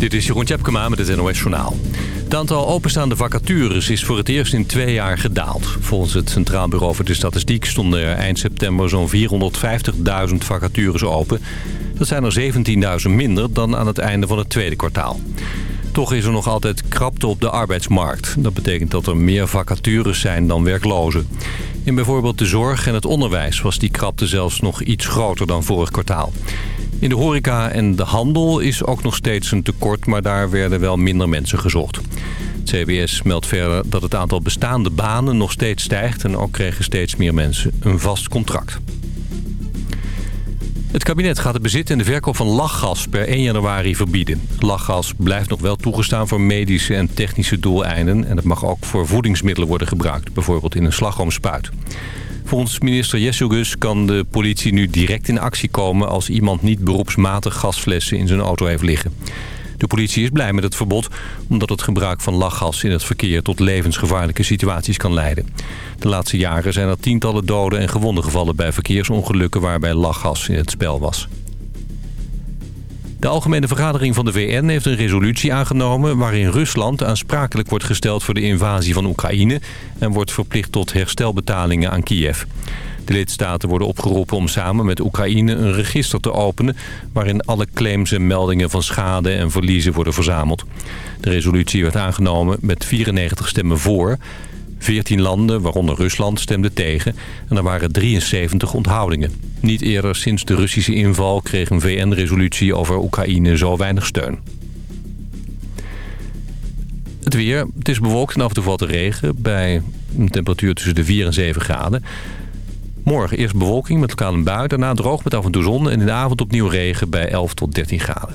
Dit is Jeroen Tjepkema met het NOS Journaal. Het aantal openstaande vacatures is voor het eerst in twee jaar gedaald. Volgens het Centraal Bureau voor de Statistiek stonden er eind september zo'n 450.000 vacatures open. Dat zijn er 17.000 minder dan aan het einde van het tweede kwartaal. Toch is er nog altijd krapte op de arbeidsmarkt. Dat betekent dat er meer vacatures zijn dan werklozen. In bijvoorbeeld de zorg en het onderwijs was die krapte zelfs nog iets groter dan vorig kwartaal. In de horeca en de handel is ook nog steeds een tekort, maar daar werden wel minder mensen gezocht. CBS meldt verder dat het aantal bestaande banen nog steeds stijgt... en ook kregen steeds meer mensen een vast contract. Het kabinet gaat het bezit en de verkoop van lachgas per 1 januari verbieden. Lachgas blijft nog wel toegestaan voor medische en technische doeleinden... en het mag ook voor voedingsmiddelen worden gebruikt, bijvoorbeeld in een slagroomspuit. Volgens minister Jesselgus kan de politie nu direct in actie komen... als iemand niet beroepsmatig gasflessen in zijn auto heeft liggen. De politie is blij met het verbod... omdat het gebruik van lachgas in het verkeer... tot levensgevaarlijke situaties kan leiden. De laatste jaren zijn er tientallen doden en gewonden gevallen... bij verkeersongelukken waarbij lachgas in het spel was. De Algemene Vergadering van de VN heeft een resolutie aangenomen... waarin Rusland aansprakelijk wordt gesteld voor de invasie van Oekraïne... en wordt verplicht tot herstelbetalingen aan Kiev. De lidstaten worden opgeroepen om samen met Oekraïne een register te openen... waarin alle claims en meldingen van schade en verliezen worden verzameld. De resolutie werd aangenomen met 94 stemmen voor... 14 landen, waaronder Rusland, stemden tegen en er waren 73 onthoudingen. Niet eerder sinds de Russische inval kreeg een VN-resolutie over Oekraïne zo weinig steun. Het weer. Het is bewolkt en af en toe valt regen bij een temperatuur tussen de 4 en 7 graden. Morgen eerst bewolking met lokale bui, daarna droog met af en toe zon... en in de avond opnieuw regen bij 11 tot 13 graden.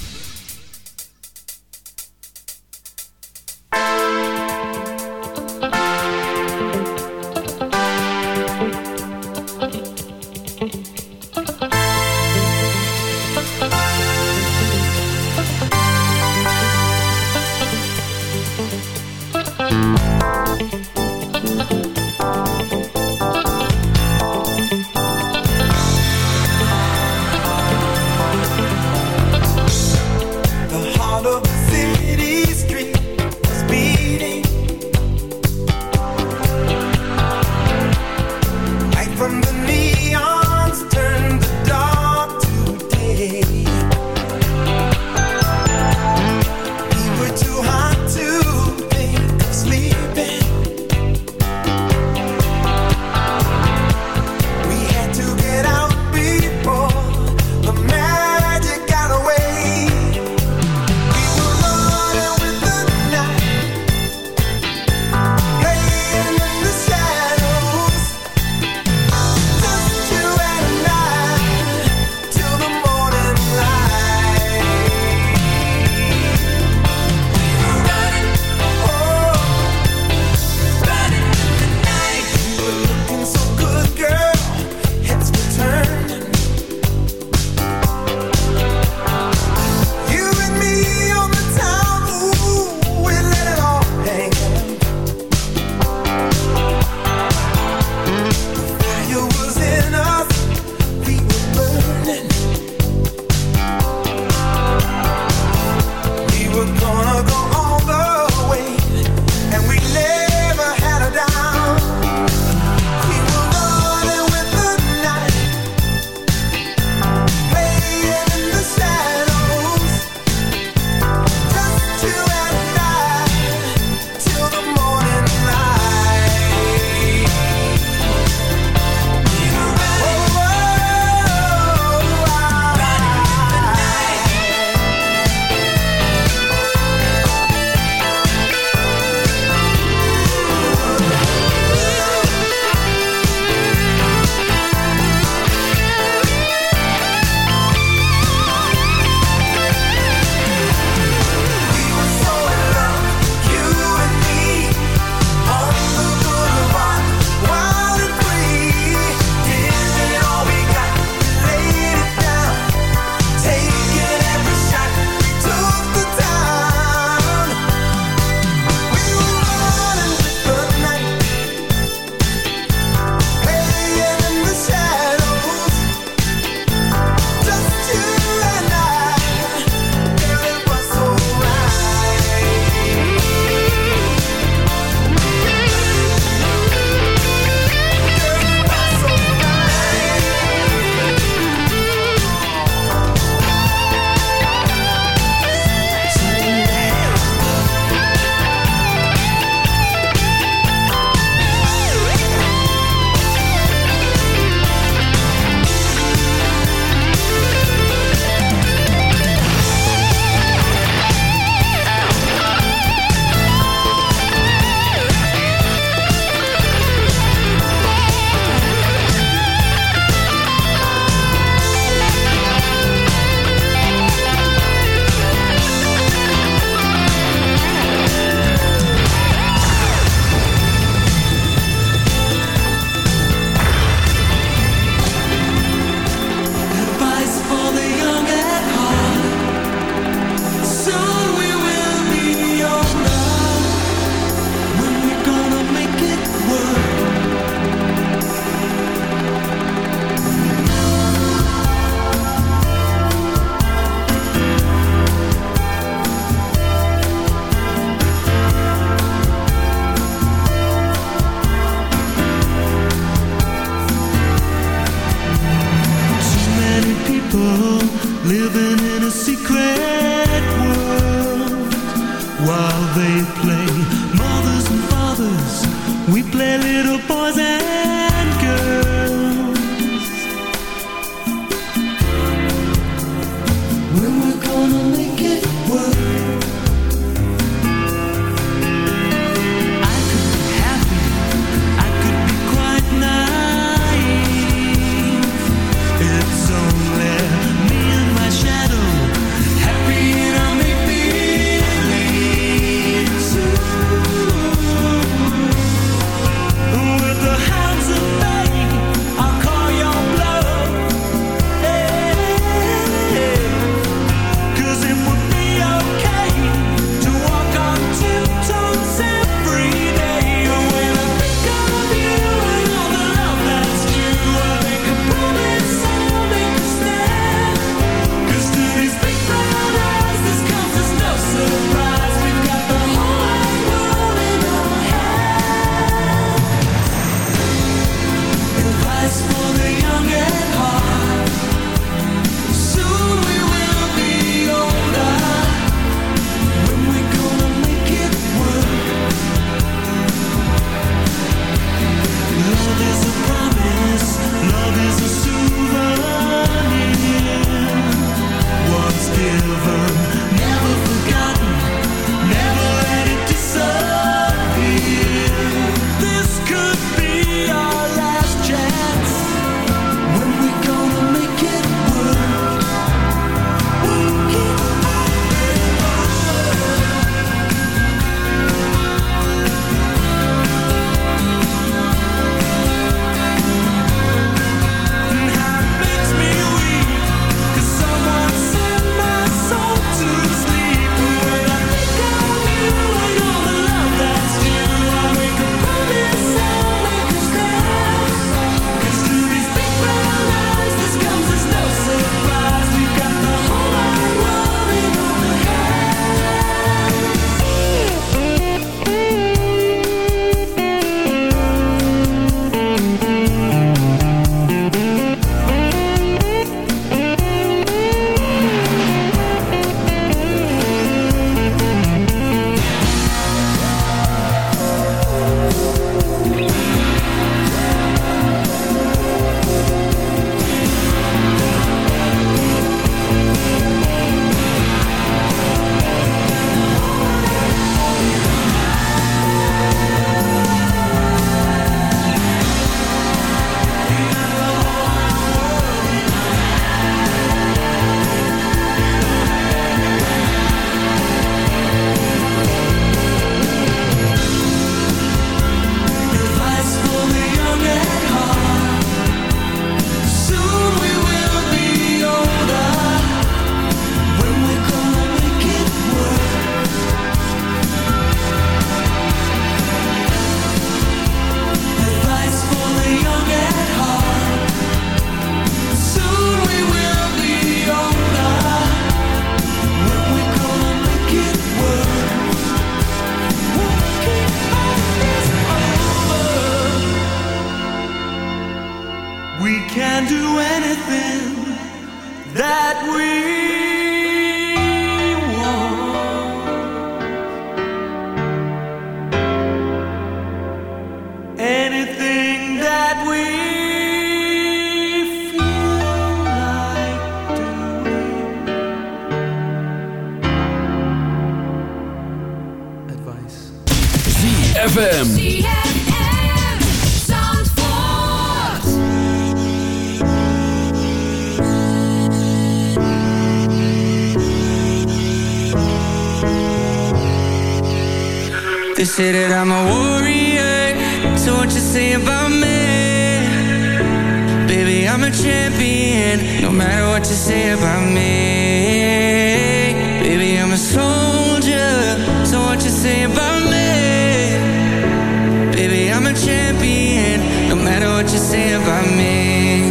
what you say about me.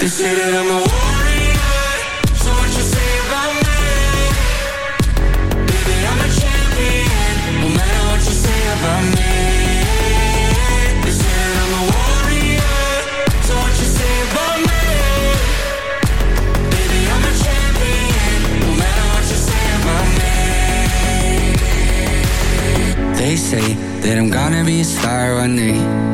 They say that I'm a warrior So what you say about me? Baby, I'm a champion No matter what you say about me. They say that I'm gonna be a star one day.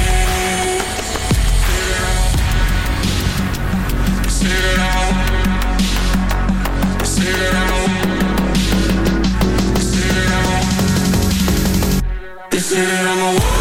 Say that I'm a,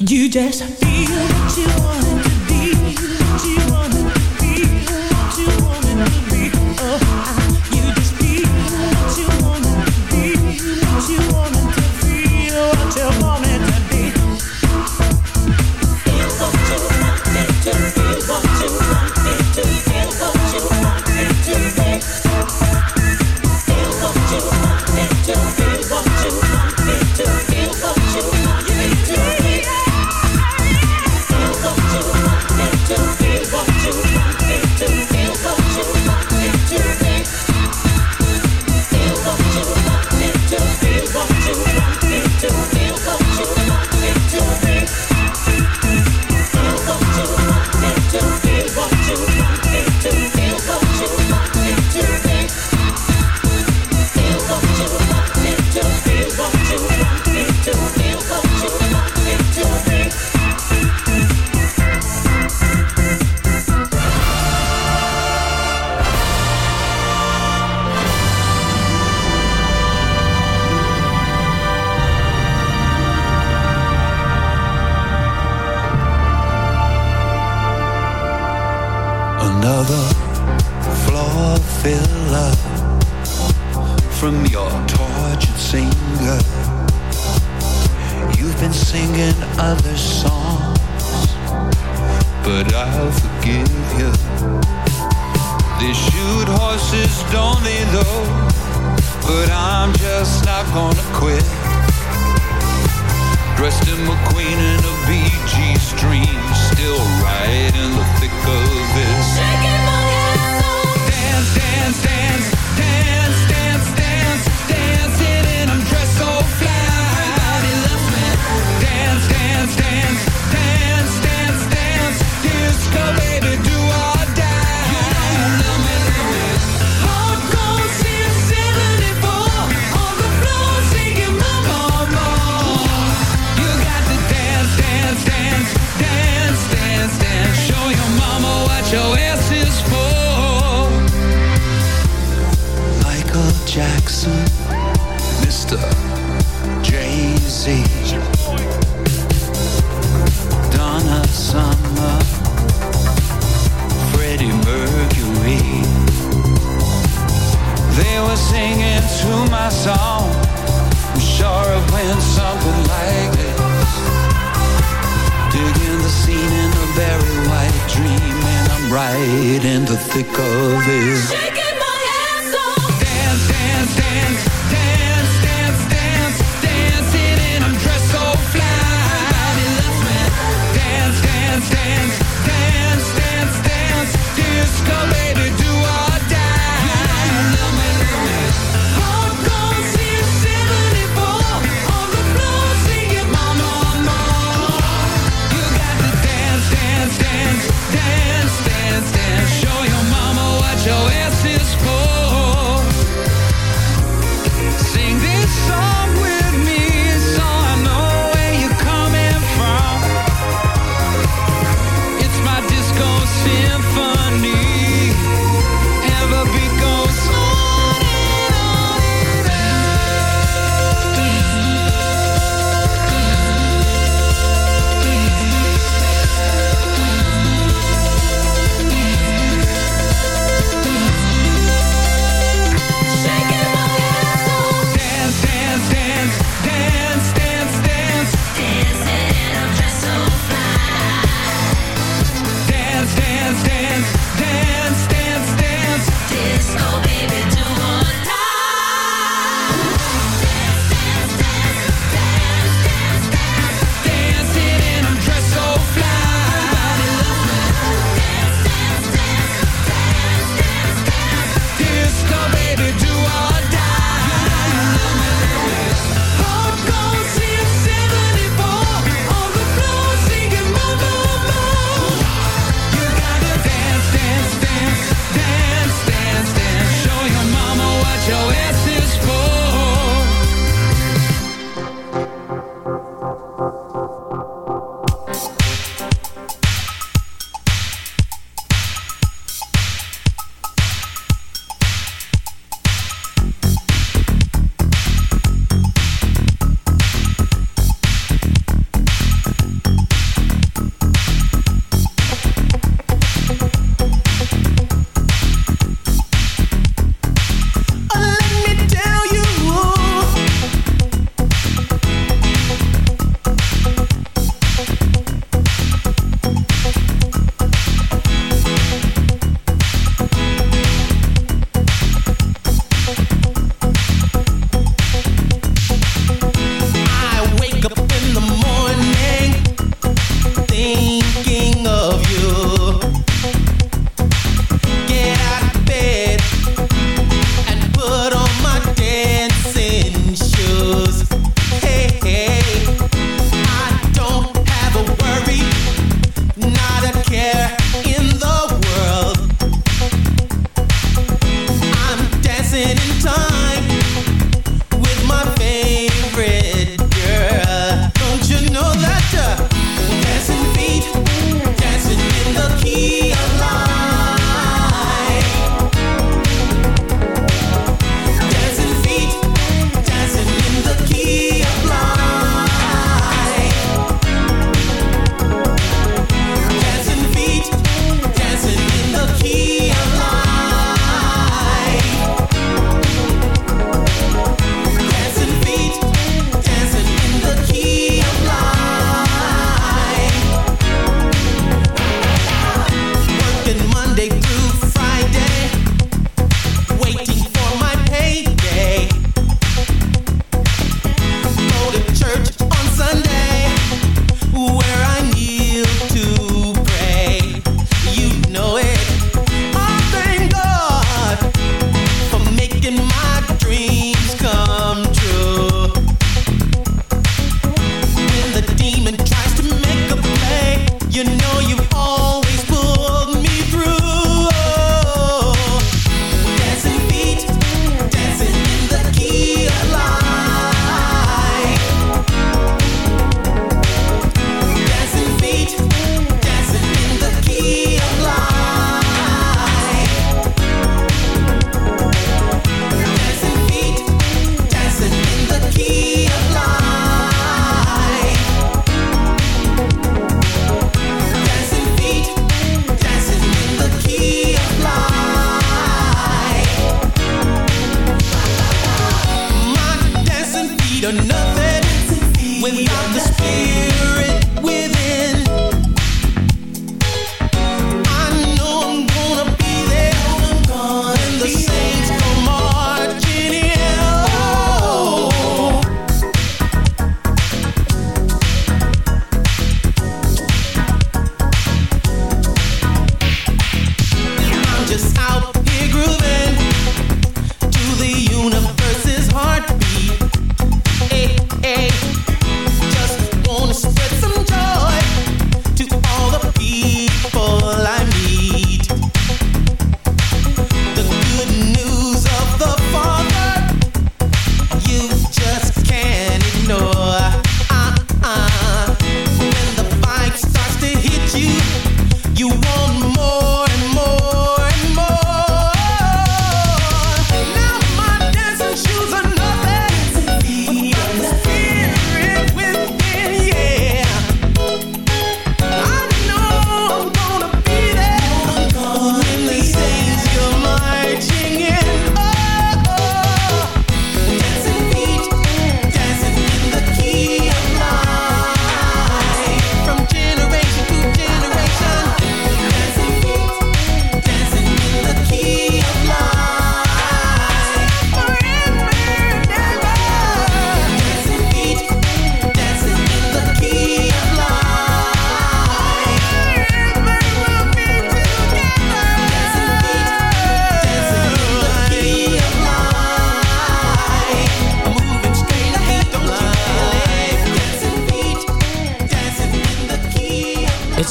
You just feel what you want to be.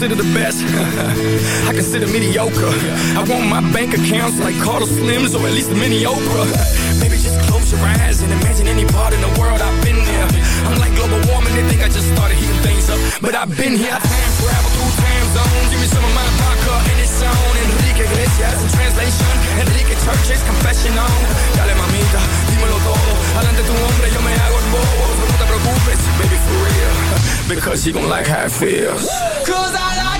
consider the best. I consider mediocre. I want my bank accounts like Carlos Slims or at least a mini Oprah. Maybe just close your eyes and imagine any part in the world I've been there. I'm like global warming, they think I just started heating things up. But I've been here, zone. Give me some of my vodka in it's zone. Enrique Iglesias in translation. Enrique Church's confessional. Dale mamita, dímelo todo. Adelante tu hombre, yo me hago el bobo. No te preocupes, baby, for real. Because you gon' like how it feels. Cause I like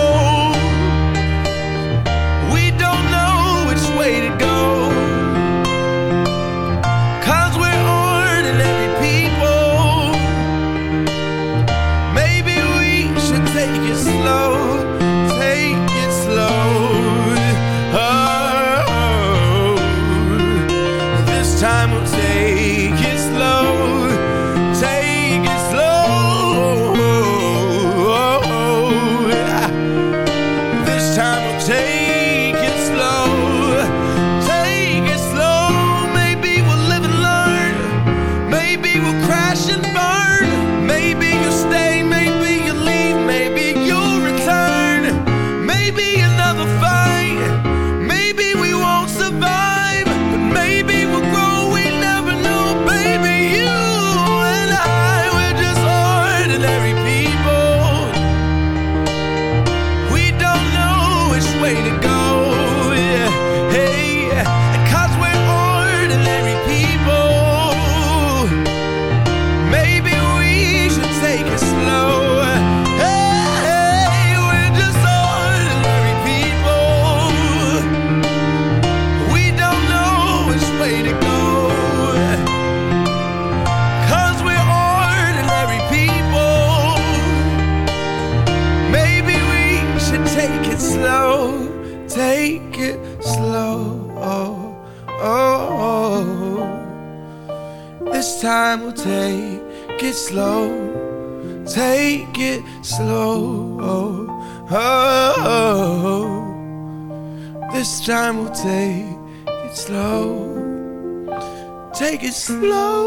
Slow.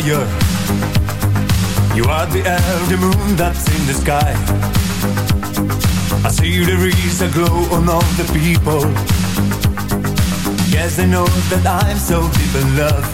Desire. You are the the moon that's in the sky. I see there is a glow on all the people. Yes, I know that I'm so deep in love.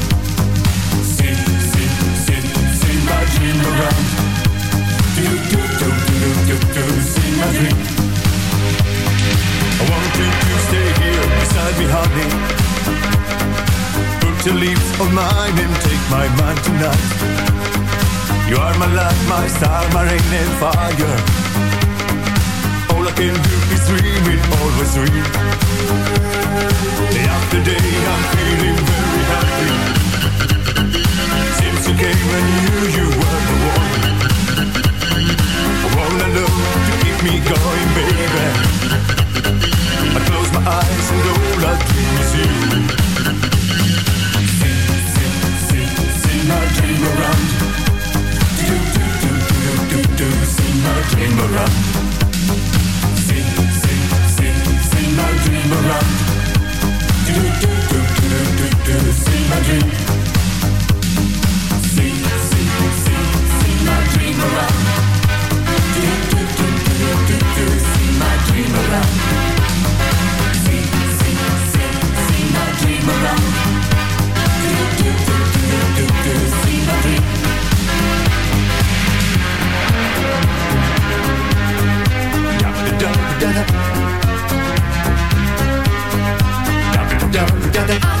do, do, my dream. I want you to stay here beside me, honey. Put your lips on mine and take my mind tonight. You are my light, my star, my rain and fire. All I can do is dream it, always dream. Day after day, I'm feeling very happy. Since you came, I knew you were the one all alone to keep me going, baby. I close my eyes and all I dream is you. Sing, sing, sing, sing my dream around. Do, do, do, do, do, do, sing my dream around. Sing, sing, sing, sing my dream around. Do, do, do, do, do, do, do, sing my dream. Sing, sing, sing, sing my dream around dream around. See, see, see, see my dream around. Do, do, do, do, do, do, see my dream. Da da da da